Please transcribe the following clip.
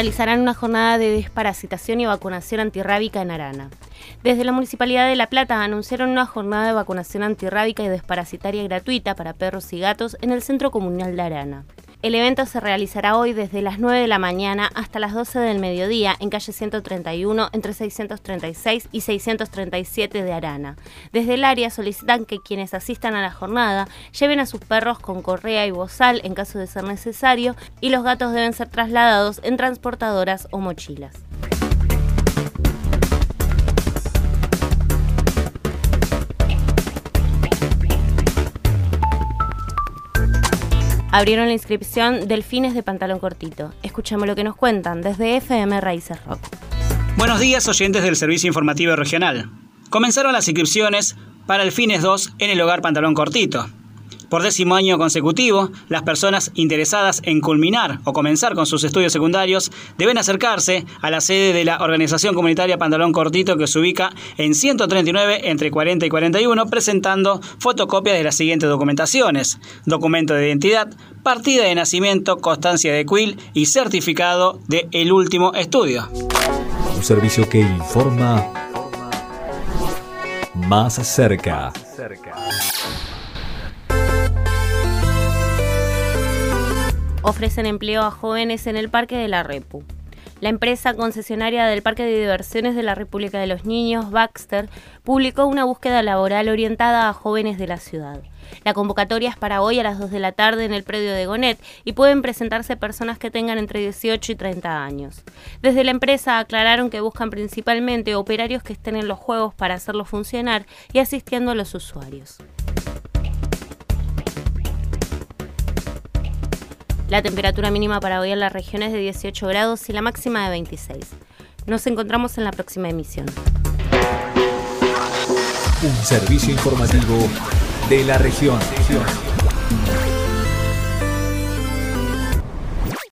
Realizarán una jornada de desparasitación y vacunación antirrábica en Arana. Desde la Municipalidad de La Plata anunciaron una jornada de vacunación antirrábica y desparasitaria gratuita para perros y gatos en el Centro Comunal de Arana. El evento se realizará hoy desde las 9 de la mañana hasta las 12 del mediodía en calle 131 entre 636 y 637 de Arana. Desde el área solicitan que quienes asistan a la jornada lleven a sus perros con correa y bozal en caso de ser necesario y los gatos deben ser trasladados en transportadoras o mochilas. Abrieron la inscripción Delfines de Pantalón Cortito. Escuchemos lo que nos cuentan desde FM Raíces Rock. Buenos días, oyentes del Servicio Informativo Regional. Comenzaron las inscripciones para el Fines 2 en el hogar Pantalón Cortito. Por décimo año consecutivo, las personas interesadas en culminar o comenzar con sus estudios secundarios deben acercarse a la sede de la Organización Comunitaria Pantalón Cortito que se ubica en 139 entre 40 y 41 presentando fotocopias de las siguientes documentaciones. Documento de identidad, partida de nacimiento, constancia de quill y certificado de el último estudio. Un servicio que informa más cerca. Ofrecen empleo a jóvenes en el Parque de la Repu. La empresa concesionaria del Parque de Diversiones de la República de los Niños, Baxter, publicó una búsqueda laboral orientada a jóvenes de la ciudad. La convocatoria es para hoy a las 2 de la tarde en el predio de Gonet y pueden presentarse personas que tengan entre 18 y 30 años. Desde la empresa aclararon que buscan principalmente operarios que estén en los juegos para hacerlo funcionar y asistiendo a los usuarios. La temperatura mínima para hoy en la región es de 18 grados y la máxima de 26. Nos encontramos en la próxima emisión. Un servicio informativo de la región.